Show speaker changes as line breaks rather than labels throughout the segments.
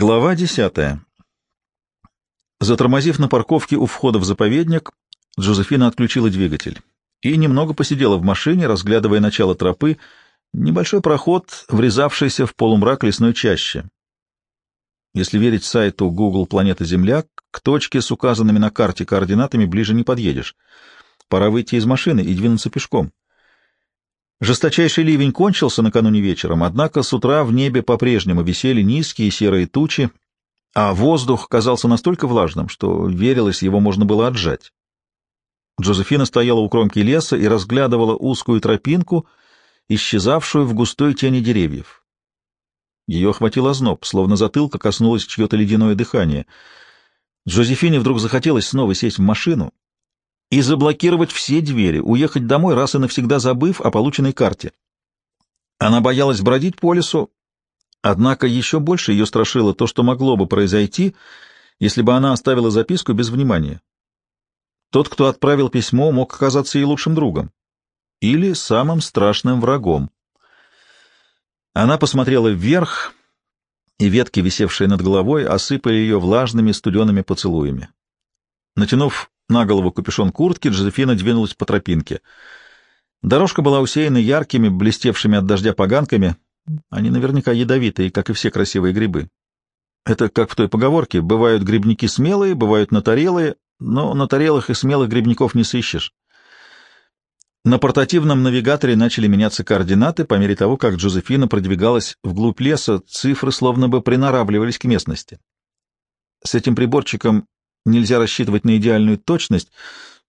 Глава десятая. Затормозив на парковке у входа в заповедник, Джозефина отключила двигатель и немного посидела в машине, разглядывая начало тропы, небольшой проход, врезавшийся в полумрак лесной чаще. Если верить сайту Google «Планета Земля», к точке с указанными на карте координатами ближе не подъедешь. Пора выйти из машины и двинуться пешком. Жесточайший ливень кончился накануне вечером, однако с утра в небе по-прежнему висели низкие серые тучи, а воздух казался настолько влажным, что верилось, его можно было отжать. Джозефина стояла у кромки леса и разглядывала узкую тропинку, исчезавшую в густой тени деревьев. Ее охватил озноб, словно затылка коснулось чье-то ледяное дыхание. Джозефине вдруг захотелось снова сесть в машину и заблокировать все двери, уехать домой, раз и навсегда забыв о полученной карте. Она боялась бродить по лесу, однако еще больше ее страшило то, что могло бы произойти, если бы она оставила записку без внимания. Тот, кто отправил письмо, мог оказаться ей лучшим другом или самым страшным врагом. Она посмотрела вверх, и ветки, висевшие над головой, осыпали ее влажными студеными поцелуями. Натянув на голову капюшон куртки, Джозефина двинулась по тропинке. Дорожка была усеяна яркими, блестевшими от дождя поганками. Они наверняка ядовитые, как и все красивые грибы. Это как в той поговорке. Бывают грибники смелые, бывают натарелые, но на тарелах и смелых грибников не сыщешь. На портативном навигаторе начали меняться координаты по мере того, как Джозефина продвигалась вглубь леса, цифры словно бы приноравливались к местности. С этим приборчиком нельзя рассчитывать на идеальную точность.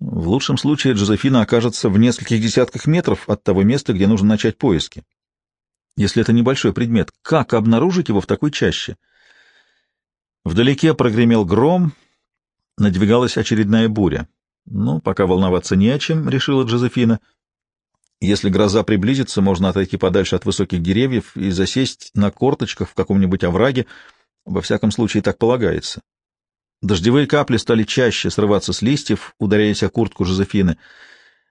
В лучшем случае Джозефина окажется в нескольких десятках метров от того места, где нужно начать поиски. Если это небольшой предмет, как обнаружить его в такой чаще? Вдалеке прогремел гром, надвигалась очередная буря. Ну, пока волноваться не о чем, — решила Джозефина. Если гроза приблизится, можно отойти подальше от высоких деревьев и засесть на корточках в каком-нибудь овраге. Во всяком случае, так полагается. Дождевые капли стали чаще срываться с листьев, ударяясь о куртку Жозефины.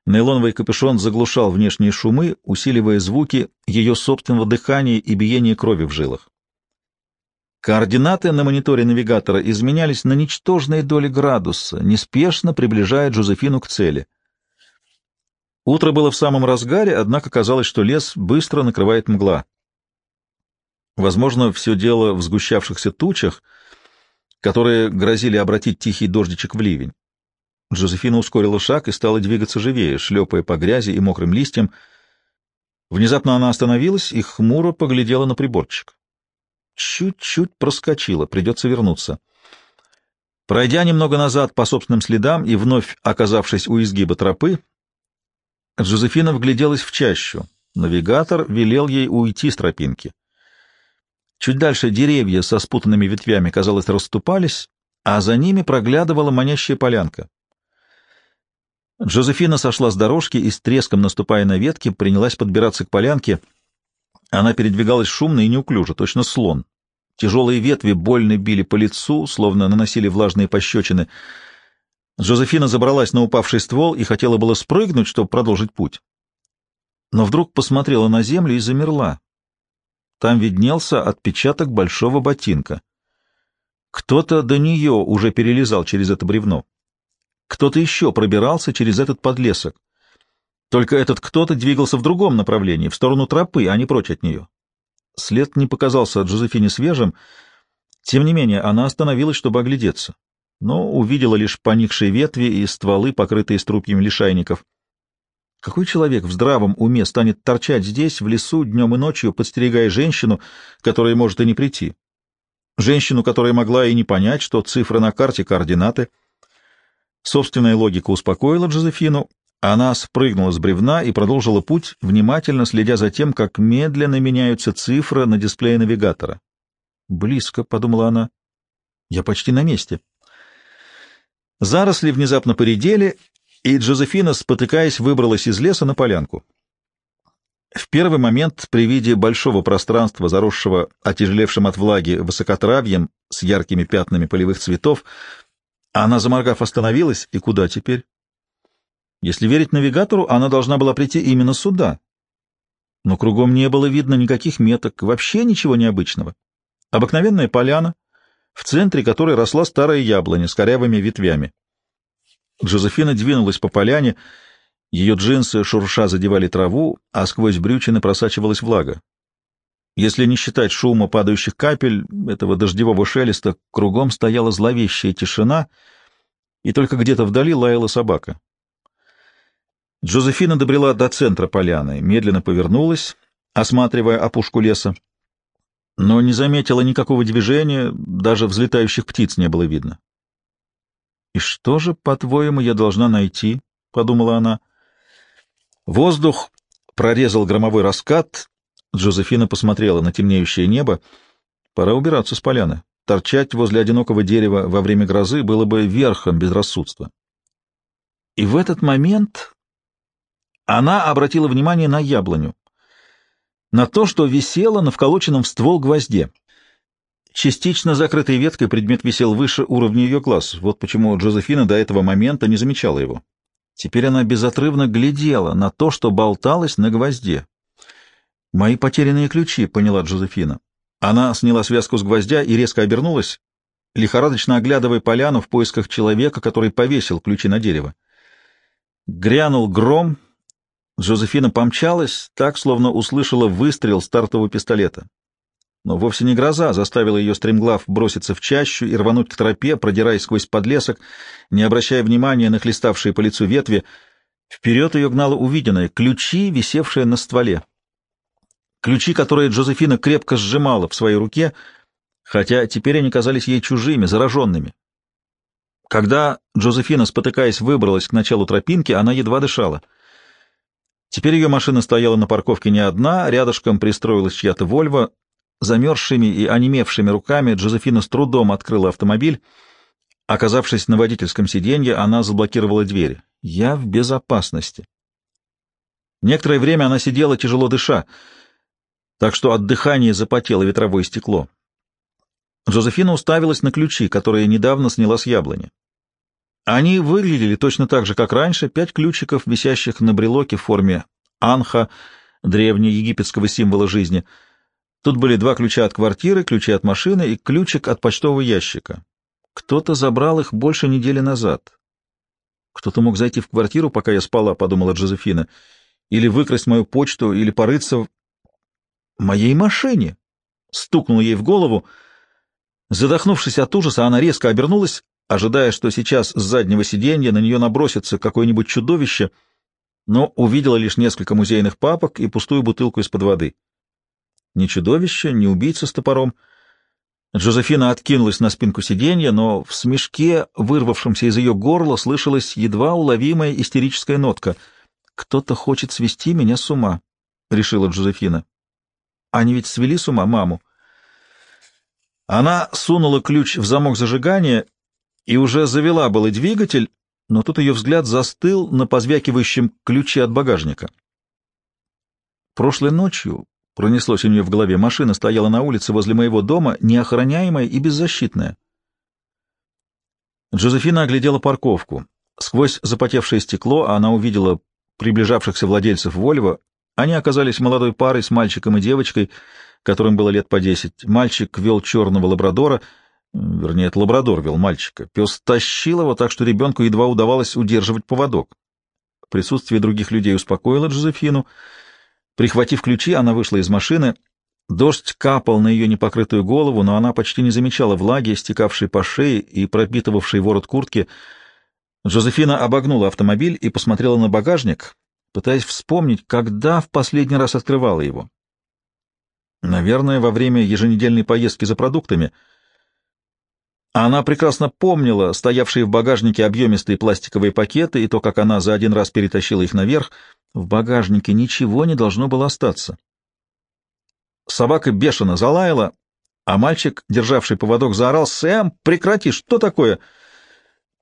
Нейлоновый капюшон заглушал внешние шумы, усиливая звуки ее собственного дыхания и биения крови в жилах. Координаты на мониторе навигатора изменялись на ничтожные доли градуса, неспешно приближая Джозефину к цели. Утро было в самом разгаре, однако казалось, что лес быстро накрывает мгла. Возможно, все дело в сгущавшихся тучах — которые грозили обратить тихий дождичек в ливень. Джозефина ускорила шаг и стала двигаться живее, шлепая по грязи и мокрым листьям. Внезапно она остановилась и хмуро поглядела на приборчик. Чуть-чуть проскочила, придется вернуться. Пройдя немного назад по собственным следам и вновь оказавшись у изгиба тропы, Джозефина вгляделась в чащу. Навигатор велел ей уйти с тропинки. Чуть дальше деревья со спутанными ветвями, казалось, расступались, а за ними проглядывала манящая полянка. Джозефина сошла с дорожки и, с треском наступая на ветки, принялась подбираться к полянке. Она передвигалась шумно и неуклюже, точно слон. Тяжелые ветви больно били по лицу, словно наносили влажные пощечины. Джозефина забралась на упавший ствол и хотела было спрыгнуть, чтобы продолжить путь. Но вдруг посмотрела на землю и замерла. Там виднелся отпечаток большого ботинка. Кто-то до нее уже перелезал через это бревно. Кто-то еще пробирался через этот подлесок. Только этот кто-то двигался в другом направлении, в сторону тропы, а не прочь от нее. След не показался Джозефине свежим. Тем не менее, она остановилась, чтобы оглядеться, но увидела лишь поникшие ветви и стволы, покрытые струпьями лишайников. Какой человек в здравом уме станет торчать здесь, в лесу, днем и ночью, подстерегая женщину, которая может и не прийти? Женщину, которая могла и не понять, что цифры на карте — координаты. Собственная логика успокоила Джозефину. Она спрыгнула с бревна и продолжила путь, внимательно следя за тем, как медленно меняются цифры на дисплее навигатора. «Близко», — подумала она. «Я почти на месте». Заросли внезапно поредели, и Джозефина, спотыкаясь, выбралась из леса на полянку. В первый момент при виде большого пространства, заросшего отяжелевшим от влаги высокотравьем с яркими пятнами полевых цветов, она, заморгав, остановилась, и куда теперь? Если верить навигатору, она должна была прийти именно сюда. Но кругом не было видно никаких меток, вообще ничего необычного. Обыкновенная поляна — в центре которой росла старая яблоня с корявыми ветвями. Джозефина двинулась по поляне, ее джинсы шурша задевали траву, а сквозь брючины просачивалась влага. Если не считать шума падающих капель, этого дождевого шелеста, кругом стояла зловещая тишина, и только где-то вдали лаяла собака. Джозефина добрела до центра поляны, медленно повернулась, осматривая опушку леса, но не заметила никакого движения, даже взлетающих птиц не было видно. «И что же, по-твоему, я должна найти?» — подумала она. Воздух прорезал громовой раскат. Джозефина посмотрела на темнеющее небо. Пора убираться с поляны. Торчать возле одинокого дерева во время грозы было бы верхом безрассудства. И в этот момент она обратила внимание на яблоню, на то, что висело на вколоченном в ствол гвозде. Частично закрытой веткой предмет висел выше уровня ее глаз, вот почему Джозефина до этого момента не замечала его. Теперь она безотрывно глядела на то, что болталось на гвозде. «Мои потерянные ключи», — поняла Джозефина. Она сняла связку с гвоздя и резко обернулась, лихорадочно оглядывая поляну в поисках человека, который повесил ключи на дерево. Грянул гром. Джозефина помчалась, так, словно услышала выстрел стартового пистолета. Но вовсе не гроза заставила ее стремглав броситься в чащу и рвануть к тропе, продираясь сквозь подлесок, не обращая внимания на хлеставшие по лицу ветви. Вперед ее гнало увиденное — ключи, висевшие на стволе. Ключи, которые Джозефина крепко сжимала в своей руке, хотя теперь они казались ей чужими, зараженными. Когда Джозефина, спотыкаясь, выбралась к началу тропинки, она едва дышала. Теперь ее машина стояла на парковке не одна, рядышком пристроилась чья-то «Вольво», Замерзшими и онемевшими руками Джозефина с трудом открыла автомобиль. Оказавшись на водительском сиденье, она заблокировала дверь. «Я в безопасности». Некоторое время она сидела, тяжело дыша, так что от дыхания запотело ветровое стекло. Джозефина уставилась на ключи, которые недавно сняла с яблони. Они выглядели точно так же, как раньше, пять ключиков, висящих на брелоке в форме анха, древнеегипетского символа жизни — Тут были два ключа от квартиры, ключи от машины и ключик от почтового ящика. Кто-то забрал их больше недели назад. Кто-то мог зайти в квартиру, пока я спала, — подумала Джозефина, — или выкрасть мою почту, или порыться в моей машине. Стукнул ей в голову. Задохнувшись от ужаса, она резко обернулась, ожидая, что сейчас с заднего сиденья на нее набросится какое-нибудь чудовище, но увидела лишь несколько музейных папок и пустую бутылку из-под воды. Ни чудовище, ни убийца с топором. Джозефина откинулась на спинку сиденья, но в смешке, вырвавшемся из ее горла, слышалась едва уловимая истерическая нотка. «Кто-то хочет свести меня с ума», — решила Джозефина. «Они ведь свели с ума маму». Она сунула ключ в замок зажигания и уже завела было двигатель, но тут ее взгляд застыл на позвякивающем ключе от багажника. Прошлой ночью Пронеслось у нее в голове. Машина стояла на улице возле моего дома, неохраняемая и беззащитная. Джозефина оглядела парковку. Сквозь запотевшее стекло она увидела приближавшихся владельцев «Вольво». Они оказались молодой парой с мальчиком и девочкой, которым было лет по десять. Мальчик вел черного лабрадора, вернее, это лабрадор вел мальчика. Пес тащил его так, что ребенку едва удавалось удерживать поводок. Присутствие других людей успокоило Джозефину — Прихватив ключи, она вышла из машины. Дождь капал на ее непокрытую голову, но она почти не замечала влаги, стекавшей по шее и пропитывавшей ворот куртки. Джозефина обогнула автомобиль и посмотрела на багажник, пытаясь вспомнить, когда в последний раз открывала его. Наверное, во время еженедельной поездки за продуктами. Она прекрасно помнила стоявшие в багажнике объемистые пластиковые пакеты и то, как она за один раз перетащила их наверх — в багажнике ничего не должно было остаться. Собака бешено залаяла, а мальчик, державший поводок, заорал «Сэм, прекрати! Что такое?»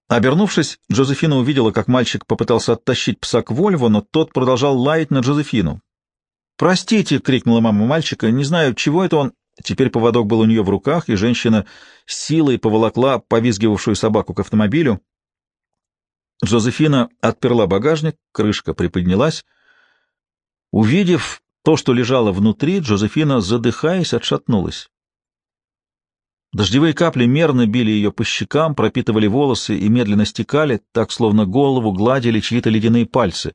Обернувшись, Джозефина увидела, как мальчик попытался оттащить пса к Вольво, но тот продолжал лаять на Джозефину. «Простите!» — крикнула мама мальчика. «Не знаю, чего это он...» Теперь поводок был у нее в руках, и женщина силой поволокла повизгивавшую собаку к автомобилю. Джозефина отперла багажник, крышка приподнялась. Увидев то, что лежало внутри, Джозефина, задыхаясь, отшатнулась. Дождевые капли мерно били ее по щекам, пропитывали волосы и медленно стекали, так словно голову гладили чьи-то ледяные пальцы.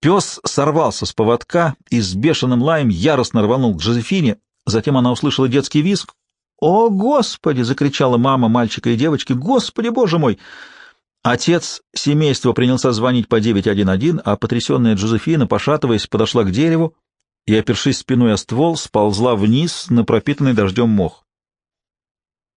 Пес сорвался с поводка и с бешеным лаем яростно рванул к Жозефине. Затем она услышала детский визг. «О, Господи!» — закричала мама мальчика и девочки. «Господи, Боже мой!» Отец семейства принялся звонить по 911, а потрясенная Джозефина, пошатываясь, подошла к дереву и, опершись спиной о ствол, сползла вниз на пропитанный дождем мох.